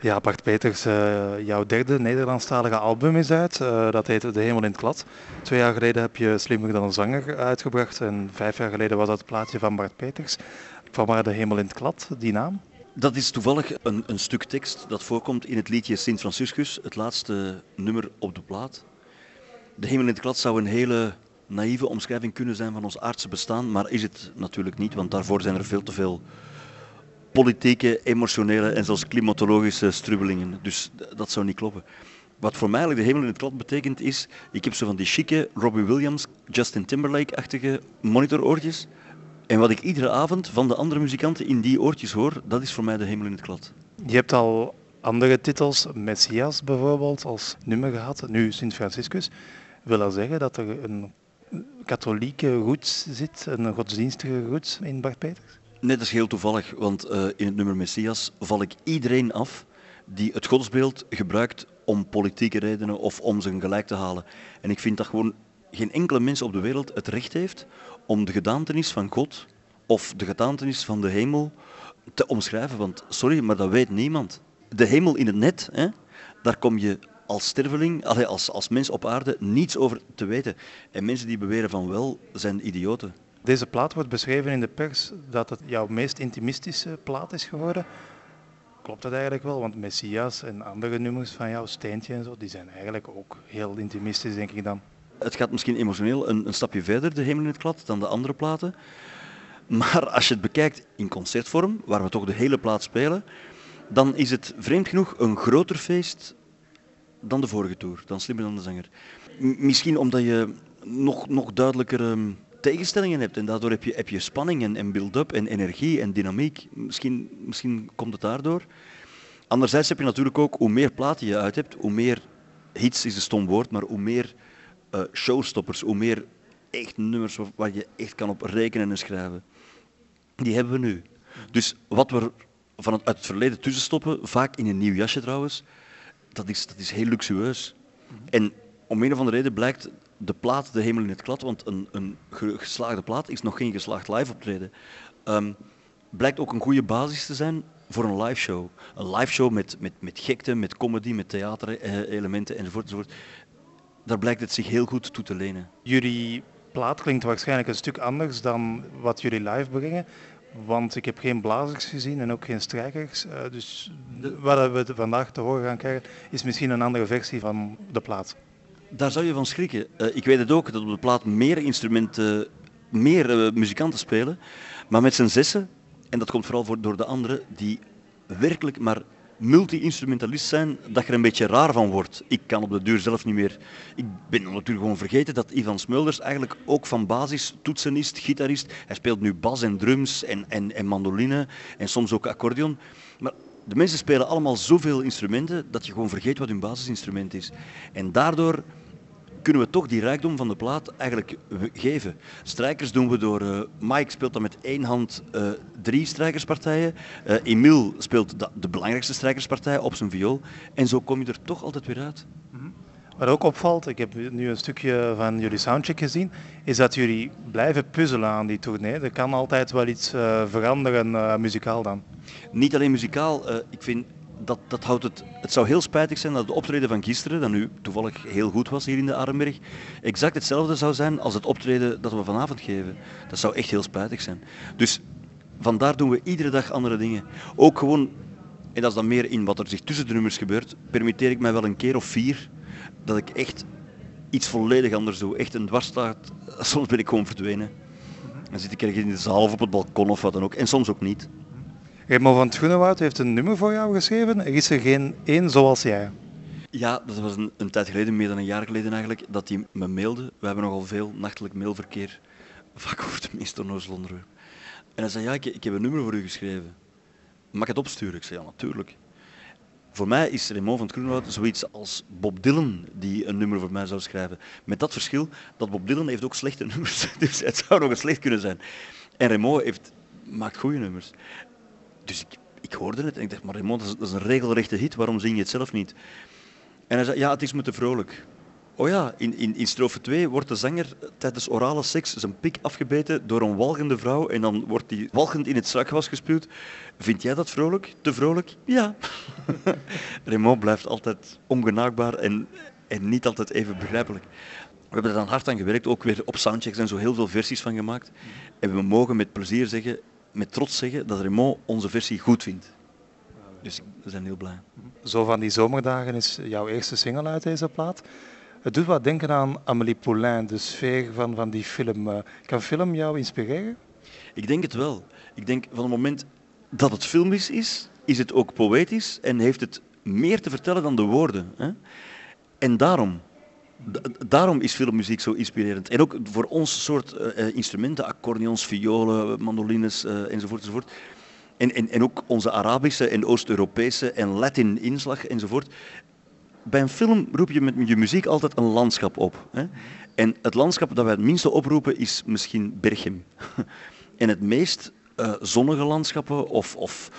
Ja, Bart Peters, uh, jouw derde Nederlandstalige album is uit. Uh, dat heet De Hemel in het Klad. Twee jaar geleden heb je Slimmer dan een zanger uitgebracht. En vijf jaar geleden was dat het plaatje van Bart Peters. Van waar De Hemel in het Klad, die naam? Dat is toevallig een, een stuk tekst dat voorkomt in het liedje Sint Franciscus, het laatste nummer op de plaat. De Hemel in het Klad zou een hele naïeve omschrijving kunnen zijn van ons aardse bestaan, maar is het natuurlijk niet, want daarvoor zijn er veel te veel politieke, emotionele en zelfs klimatologische strubbelingen. Dus dat zou niet kloppen. Wat voor mij eigenlijk de hemel in het klad betekent is, ik heb zo van die chique Robbie Williams, Justin Timberlake-achtige monitoroortjes. En wat ik iedere avond van de andere muzikanten in die oortjes hoor, dat is voor mij de hemel in het klad. Je hebt al andere titels, Messias bijvoorbeeld, als nummer gehad, nu Sint Franciscus. Wil dat zeggen dat er een katholieke roots zit, een godsdienstige roots in Bart Peters? Nee, dat is heel toevallig, want uh, in het nummer Messias val ik iedereen af die het godsbeeld gebruikt om politieke redenen of om zijn gelijk te halen. En ik vind dat gewoon geen enkele mens op de wereld het recht heeft om de gedaantenis van God of de gedaantenis van de hemel te omschrijven. Want sorry, maar dat weet niemand. De hemel in het net, hè, daar kom je als sterveling, als, als mens op aarde, niets over te weten. En mensen die beweren van wel, zijn idioten. Deze plaat wordt beschreven in de pers dat het jouw meest intimistische plaat is geworden. Klopt dat eigenlijk wel? Want Messias en andere nummers van jou, Steentje en zo, die zijn eigenlijk ook heel intimistisch, denk ik dan. Het gaat misschien emotioneel een, een stapje verder, de hemel in het klad, dan de andere platen. Maar als je het bekijkt in concertvorm, waar we toch de hele plaat spelen, dan is het vreemd genoeg een groter feest dan de vorige tour, dan slimmer dan de zanger. misschien omdat je nog, nog duidelijker ehm, tegenstellingen hebt. En daardoor heb je, heb je spanning en, en build-up en energie en dynamiek. Misschien, misschien komt het daardoor. Anderzijds heb je natuurlijk ook, hoe meer platen je uit hebt, hoe meer hits is een stom woord, maar hoe meer uh, showstoppers, hoe meer echt nummers waar je echt kan op rekenen en schrijven. Die hebben we nu. Dus wat we van het, uit het verleden tussen stoppen, vaak in een nieuw jasje trouwens, dat is, dat is heel luxueus. En om een of andere reden blijkt de plaat De Hemel in het Klad, want een, een geslaagde plaat is nog geen geslaagd live optreden, um, blijkt ook een goede basis te zijn voor een live show. Een live show met, met, met gekte, met comedy, met theaterelementen enzovoort, enzovoort. Daar blijkt het zich heel goed toe te lenen. Jullie plaat klinkt waarschijnlijk een stuk anders dan wat jullie live brengen. Want ik heb geen blazers gezien en ook geen strijkers. Uh, dus wat we vandaag te horen gaan krijgen is misschien een andere versie van de plaat. Daar zou je van schrikken. Uh, ik weet het ook, dat op de plaat meer instrumenten, meer muzikanten spelen. Maar met z'n zessen, en dat komt vooral voor, door de anderen, die werkelijk maar multi-instrumentalist zijn, dat je er een beetje raar van wordt. Ik kan op de duur zelf niet meer... Ik ben natuurlijk gewoon vergeten dat Ivan Smulders eigenlijk ook van basis toetsenist, gitarist. Hij speelt nu bas en drums en, en, en mandoline en soms ook accordeon. De mensen spelen allemaal zoveel instrumenten dat je gewoon vergeet wat hun basisinstrument is. En daardoor kunnen we toch die rijkdom van de plaat eigenlijk geven. Strijkers doen we door... Uh, Mike speelt dan met één hand uh, drie strijkerspartijen. Uh, Emile speelt de, de, belangrijkste strijkerspartij op zijn viool. En zo kom je er toch altijd weer uit. Mhm. Wat ook opvalt, ik heb nu een stukje van jullie soundcheck gezien, is dat jullie blijven puzzelen aan die tournee. Er kan altijd wel iets veranderen, muzikaal dan. Niet alleen muzikaal. ik vind dat, dat houdt het, het zou heel spijtig zijn dat het optreden van gisteren, dat nu toevallig heel goed was hier in de Arenberg, exact hetzelfde zou zijn als het optreden dat we vanavond geven. Dat zou echt heel spijtig zijn. Dus vandaar doen we iedere dag andere dingen. Ook gewoon, en dat is dan meer in wat er zich tussen de nummers gebeurt, permitteer ik mij wel een keer of vier dat ik echt iets volledig anders doe. Echt een dwarsstaart. Soms ben ik gewoon verdwenen. Dan zit ik ergens in de zaal of op het balkon of wat dan ook. En soms ook niet. Remo van het Groenewoud heeft een nummer voor jou geschreven. Er is er geen één zoals jij. Ja, dat was een, een, tijd geleden, meer dan een jaar geleden eigenlijk, dat hij me mailde. We hebben nogal veel nachtelijk mailverkeer, vaak over de meest onnozele onderwerp. En hij zei, ja, ik, ik, heb een nummer voor u geschreven. Mag ik het opsturen? Ik zei, ja, natuurlijk. Voor mij is Remo van het Groenewoud zoiets als Bob Dylan die een nummer voor mij zou schrijven. Met dat verschil dat Bob Dylan heeft ook slechte nummers, dus het zou nog eens slecht kunnen zijn. En Remo heeft, maakt goede nummers dus ik, ik hoorde het en ik dacht, maar Raymond, dat is, dat is, een regelrechte hit, waarom zing je het zelf niet? En hij zei, ja, het is me te vrolijk. Oh ja, in, in, in strofe 2 wordt de zanger tijdens orale seks zijn pik afgebeten door een walgende vrouw en dan wordt die walgend in het strakgewas gespuwd. Vind jij dat vrolijk? Te vrolijk? Ja. Raymond blijft altijd ongenaakbaar en, en niet altijd even begrijpelijk. We hebben er dan hard aan gewerkt, ook weer op soundchecks en zo heel veel versies van gemaakt. En we mogen met plezier zeggen, met trots zeggen, dat Raymond onze versie goed vindt. Dus we zijn heel blij. Zo van die zomerdagen is jouw eerste single uit deze plaat. Het doet wat denken aan Amélie Poulain, de sfeer van, van die film. Eh, kan film jou inspireren? Ik denk het wel. Ik denk van het moment dat het filmisch is, is het ook poëtisch en heeft het meer te vertellen dan de woorden. Hè? En daarom, daarom is filmmuziek zo inspirerend. En ook voor ons soort uh, instrumenten, accordeons, violen, mandolines uh, enzovoort, enzovoort. En, en, en ook onze Arabische en Oost-Europese en Latin inslag enzovoort bij een film roep je met je muziek altijd een landschap op. Hè? En het landschap dat wij het minste oproepen is misschien Berchem. en het meest uh, zonnige landschappen of, of,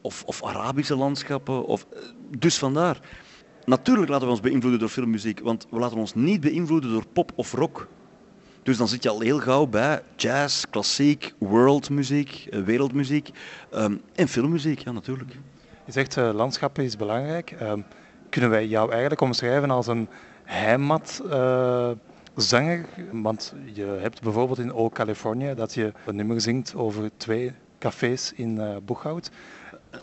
of, of, Arabische landschappen. Of, uh, dus vandaar. Natuurlijk laten we ons beïnvloeden door filmmuziek, want we laten ons niet beïnvloeden door pop of rock. Dus dan zit je al heel gauw bij jazz, klassiek, worldmuziek, uh, wereldmuziek um, en filmmuziek, ja natuurlijk. Je zegt uh, landschappen is belangrijk. Um, kunnen wij jou eigenlijk omschrijven als een heimatzanger? Uh, Want je hebt bijvoorbeeld in O California dat je een nummer zingt over twee cafés in uh, Boeghout.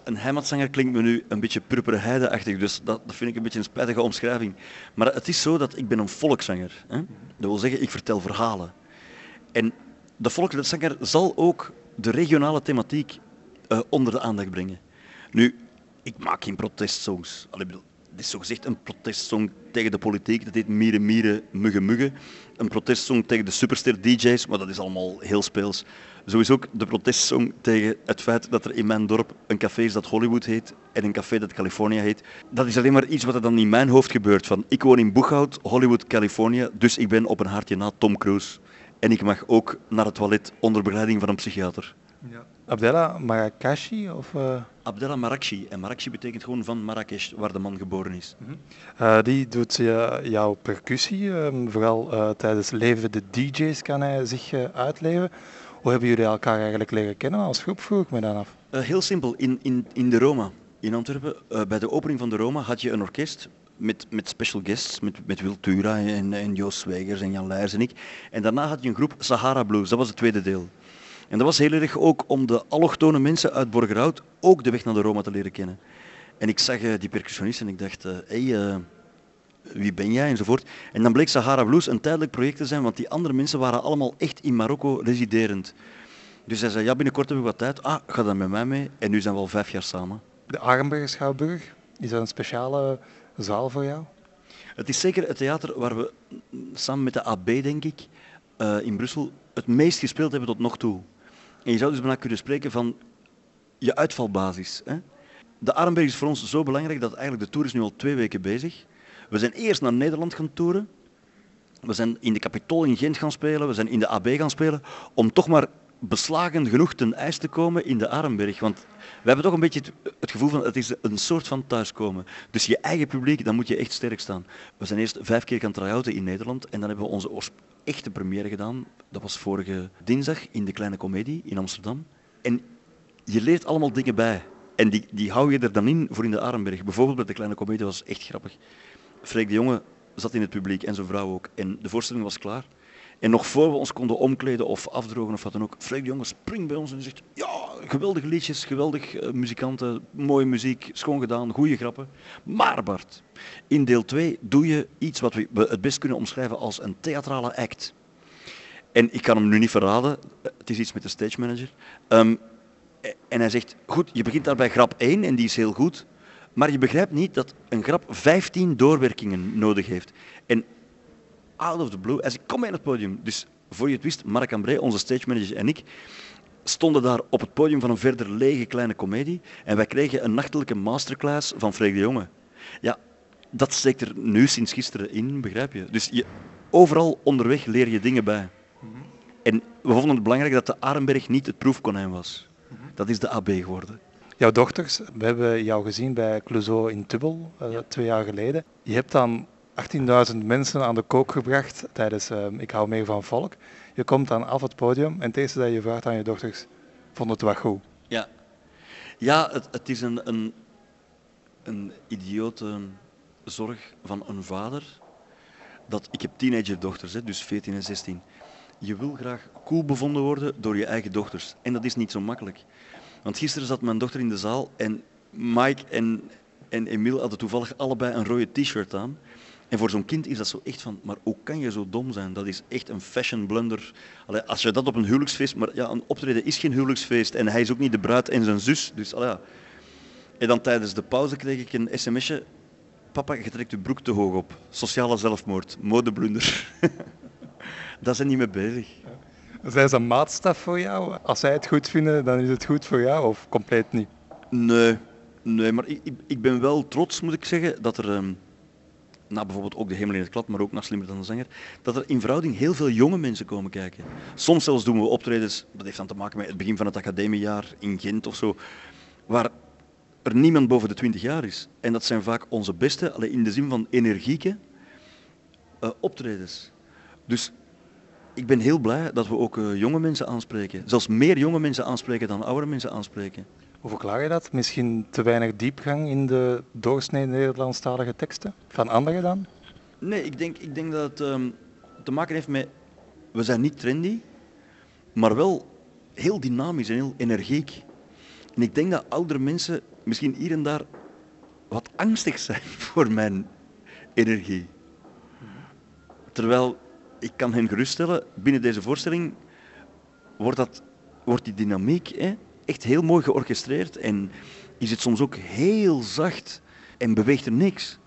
Een heimatzanger klinkt me nu een beetje purpere heide-achtig, dus dat, dat, vind ik een beetje een spijtige omschrijving. Maar het is zo dat ik ben een volkszanger. Hè? Dat wil zeggen, ik vertel verhalen. En de volkszanger zal ook de regionale thematiek uh, onder de aandacht brengen. Nu, ik maak geen protestsongs. Allee, dit is zogezegd een protestsong tegen de politiek. Dat heet Mieren Mieren Muggen Muggen. Een protestsong tegen de superster DJ's, maar dat is allemaal heel speels. Zo is ook de protestsong tegen het feit dat er in mijn dorp een café is dat Hollywood heet en een café dat California heet. Dat is alleen maar iets wat er dan in mijn hoofd gebeurt. Van, ik woon in Boeghout, Hollywood, California, dus ik ben op een hartje na Tom Cruise. En ik mag ook naar het toilet onder begeleiding van een psychiater. Ja. Abdella Marakashi? Of, uh... Abdella Marakshi. En Marakshi betekent gewoon van Marrakesh, waar de man geboren is. Mm -hmm. uh, die doet uh, jouw percussie. Um, vooral tijdens leven de DJ's kan hij zich uitleven. Hoe hebben jullie elkaar eigenlijk leren kennen als groep, vroeg ik me dan af. heel simpel. In, in, in de Roma, in Antwerpen, bij de opening van de Roma had je een orkest met, met special guests, met, met Wil Tura en, en Joost Zwijgers en Jan Leijers en ik. En daarna had je een groep Sahara Blues, dat was het tweede deel. En dat was heel erg ook om de allochtone mensen uit Borgerhout ook de weg naar de Roma te leren kennen. En ik zag uh, die percussionist en ik dacht, hé, uh, hey, uh, wie ben jij enzovoort. En dan bleek Sahara Blues een tijdelijk project te zijn, want die andere mensen waren allemaal echt in Marokko residerend. Dus hij zei, ja, binnenkort heb ik wat tijd. Ah, ga dan met mij mee. En nu zijn we al vijf jaar samen. De Arnberg Schouwburg, is dat een speciale zaal voor jou? Het is zeker het theater waar we samen met de AB, denk ik, in Brussel het meest gespeeld hebben tot nog toe. En je zou dus bijna kunnen spreken van je uitvalbasis. Hè? De Arenberg is voor ons zo belangrijk dat eigenlijk de tour is nu al twee weken bezig. We zijn eerst naar Nederland gaan toeren. We zijn in de Capitool in Gent gaan spelen. We zijn in de AB gaan spelen. Om toch maar beslagen genoeg ten ijs te komen in de Arenberg. Want we hebben toch een beetje het, gevoel van het is een soort van thuiskomen. Dus je eigen publiek, dan moet je echt sterk staan. We zijn eerst vijf keer gaan try in Nederland. En dan hebben we onze echte première gedaan. Dat was vorige dinsdag in de Kleine Comedie in Amsterdam. En je leert allemaal dingen bij. En die, die hou je er dan in voor in de Arenberg. Bijvoorbeeld bij de Kleine Comedie was echt grappig. Freek de Jonge zat in het publiek en zijn vrouw ook. En de voorstelling was klaar. En nog voor we ons konden omkleden of afdrogen of wat dan ook, Freek de Jonge springt bij ons en zegt, ja, geweldige liedjes, geweldig uh, muzikanten, mooie muziek, schoon gedaan, goede grappen. Maar Bart, in deel 2 doe je iets wat we het best kunnen omschrijven als een theatrale act. En ik kan hem nu niet verraden, het is iets met de stage manager. Um, en hij zegt, goed, je begint daar bij grap 1 en die is heel goed, maar je begrijpt niet dat een grap 15 doorwerkingen nodig heeft. En out of the blue, hij zegt, kom mee het podium. Dus voor je het wist, Marc Ambré, onze stage manager en ik, stonden daar op het podium van een verder lege kleine komedie en wij kregen een nachtelijke masterclass van Freek de Jonge. Ja, dat steekt er nu sinds gisteren in, begrijp je? Dus je, overal onderweg leer je dingen bij. En we vonden het belangrijk dat de Arenberg niet het proefkonijn was. Dat is de AB geworden. Jouw dochters, we hebben jou gezien bij Clouseau in Tubbel uh, twee jaar geleden. Je hebt dan 18.000 mensen aan de kook gebracht tijdens ehm, Ik hou meer van volk. Je komt dan af het podium en het eerste dat je vraagt aan je dochters, vond het wel goed? Ja, ja het, het is een, een, een idiote zorg van een vader. Dat, ik heb teenagerdochters, hè, dus 14 en 16. Je wil graag cool bevonden worden door je eigen dochters. En dat is niet zo makkelijk. Want gisteren zat mijn dochter in de zaal en Mike en, en Emile hadden toevallig allebei een rode t-shirt aan. En voor zo'n kind is dat zo echt van, maar hoe kan je zo dom zijn? Dat is echt een fashion blunder. Allee, als je dat op een huwelijksfeest, maar ja, een optreden is geen huwelijksfeest en hij is ook niet de bruid en zijn zus. Dus allee. En dan tijdens de pauze kreeg ik een sms'je. Papa, je trekt je broek te hoog op. Sociale zelfmoord, modeblunder. Daar zijn niet mee bezig. Zijn ze een maatstaf voor jou? Als zij het goed vinden, dan is het goed voor jou of compleet niet? Nee, nee maar ik, ik ben wel trots, moet ik zeggen, dat er... Um, na bijvoorbeeld ook de hemel in het klad, maar ook naar Slimmer dan de zanger, dat er in verhouding heel veel jonge mensen komen kijken. Soms zelfs doen we optredens, dat heeft dan te maken met het begin van het academiejaar in Gent of zo, waar er niemand boven de 20 jaar is. En dat zijn vaak onze beste, alleen in de zin van energieke, uh, optredens. Dus ik ben heel blij dat we ook uh, jonge mensen aanspreken. Zelfs meer jonge mensen aanspreken dan oude mensen aanspreken. Hoe verklaar je dat? Misschien te weinig diepgang in de doorsnee Nederlandstalige teksten? Van anderen dan? Nee, ik denk, ik denk dat het um, te maken heeft met... We zijn niet trendy, maar wel heel dynamisch en heel energiek. En ik denk dat oudere mensen misschien hier en daar wat angstig zijn voor mijn energie. Terwijl ik kan hen geruststellen, binnen deze voorstelling wordt, dat, wordt die dynamiek hè, echt heel mooi georchestreerd en is het soms ook heel zacht en beweegt er niks.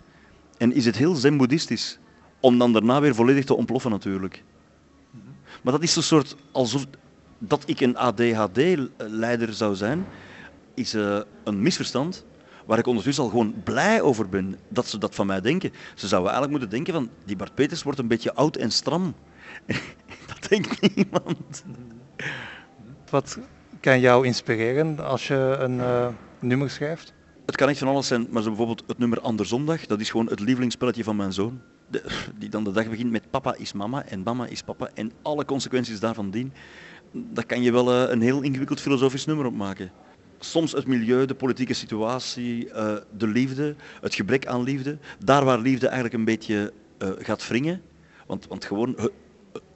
En is het heel zen-boeddhistisch, om dan daarna weer volledig te ontploffen natuurlijk. Maar dat is zo'n soort, alsof dat ik een ADHD-leider zou zijn, is uh, een misverstand waar ik ondertussen al gewoon blij over ben dat ze dat van mij denken. Ze zouden eigenlijk moeten denken van, die Bart Peters wordt een beetje oud en stram. dat denkt niemand. Wat kan jou inspireren als je een uh, nummer schrijft? Het kan echt van alles zijn, maar zo bijvoorbeeld het nummer Anderzondag, dat is gewoon het lievelingsspelletje van mijn zoon. De, die dan de dag begint met papa is mama en mama is papa en alle consequenties daarvan dien. Daar kan je wel uh, een heel ingewikkeld filosofisch nummer op maken soms het milieu, de politieke situatie, uh, de liefde, het gebrek aan liefde. Daar waar liefde eigenlijk een beetje uh, gaat wringen. Want, want gewoon het,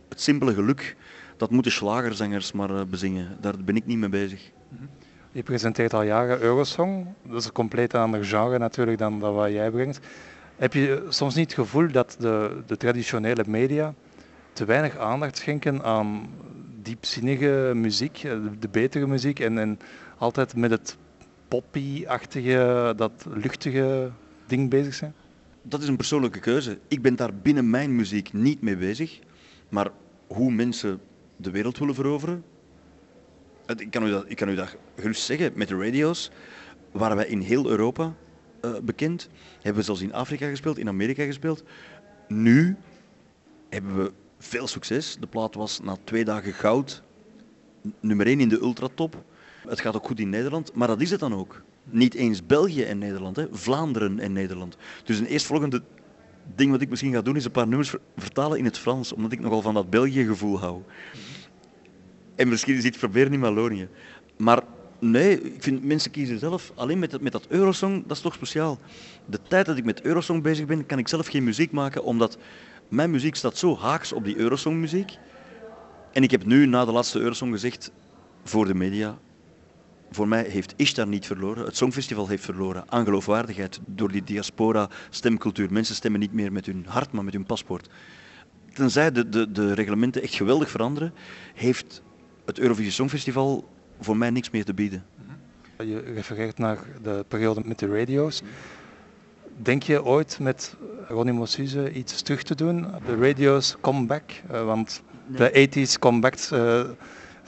het simpele geluk, dat moeten slagerzangers maar bezingen. Daar ben ik niet mee bezig. Je presenteert al jaren Eurosong. Dat is een compleet ander genre natuurlijk dan dat wat jij brengt. Heb je soms niet het gevoel dat de, de traditionele media te weinig aandacht schenken aan diepzinnige muziek, de betere muziek en, en altijd met het poppy-achtige, dat luchtige ding bezig zijn? Dat is een persoonlijke keuze. Ik ben daar binnen mijn muziek niet mee bezig. Maar hoe mensen de wereld willen veroveren, ik kan u dat, ik kan u gerust zeggen, met de radio's waren wij in heel Europa uh, bekend. Hebben we zelfs in Afrika gespeeld, in Amerika gespeeld. Nu hebben we veel succes. De plaat was na twee dagen goud, nummer 1 in de ultratop. Het gaat ook goed in Nederland, maar dat is het dan ook. Niet eens België en Nederland, hè. Vlaanderen en Nederland. Dus een eerstvolgende ding wat ik misschien ga doen is een paar nummers vertalen in het Frans, omdat ik nogal van dat België-gevoel hou. En misschien is iets proberen in Wallonië. Maar nee, ik vind mensen kiezen zelf. Alleen met, met dat Eurosong, dat is toch speciaal. De tijd dat ik met Eurosong bezig ben, kan ik zelf geen muziek maken, omdat mijn muziek staat zo haaks op die Eurosong-muziek. En ik heb nu na de laatste Eurosong gezegd voor de media, voor mij heeft Ishtar niet verloren. Het Songfestival heeft verloren aan geloofwaardigheid door die diaspora stemcultuur. Mensen stemmen niet meer met hun hart, maar met hun paspoort. Tenzij de, de, de reglementen echt geweldig veranderen, heeft het Eurovisie Songfestival voor mij niks meer te bieden. Je refereert naar de periode met de radio's. Denk je ooit met Ronnie Mossuze iets terug te doen? De radio's comeback? Uh, want de 80s comebacks uh,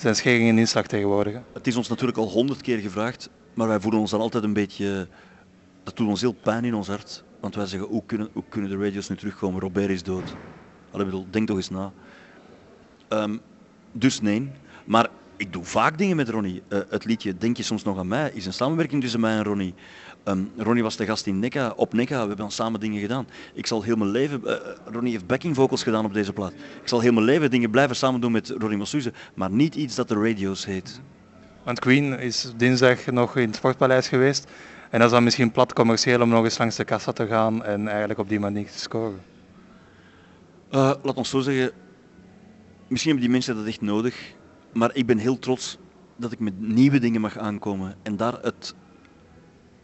zijn schering in inslag tegenwoordig. Het is ons natuurlijk al honderd keer gevraagd, maar wij voelen ons dan altijd een beetje... Dat doet ons heel pijn in ons hart. Want wij zeggen, hoe kunnen, hoe kunnen de radio's nu terugkomen? Robert is dood. Allee, bedoel, denk toch eens na. Um, dus nee. Maar ik doe vaak dingen met Ronnie. Uh, het liedje Denk je soms nog aan mij is een samenwerking tussen mij en Ronnie. Um, Ronnie was de gast in Nekka, op Nekka. We hebben al samen dingen gedaan. Ik zal heel mijn leven... Uh, Ronnie heeft backing vocals gedaan op deze plaat. Ik zal heel mijn leven dingen blijven samen doen met Ronnie Mossuze, maar niet iets dat de radio's heet. Want Queen is dinsdag nog in het Sportpaleis geweest. En dat is dan misschien plat commercieel om nog eens langs de kassa te gaan en eigenlijk op die manier te scoren. Uh, laat ons zo zeggen, misschien hebben die mensen dat echt nodig. Maar ik ben heel trots dat ik met nieuwe dingen mag aankomen. En daar het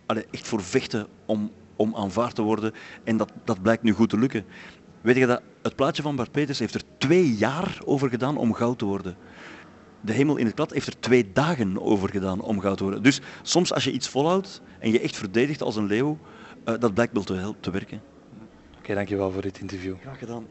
allee, echt voor vechten om, om aanvaard te worden. En dat, dat blijkt nu goed te lukken. Weet je dat het plaatje van Bart Peters heeft er twee jaar over gedaan om goud te worden. De hemel in het klad heeft er twee dagen over gedaan om goud te worden. Dus soms als je iets volhoudt en je echt verdedigt als een leeuw, uh, dat blijkt wel te, te werken. Oké, okay, dankjewel voor dit interview. Graag gedaan.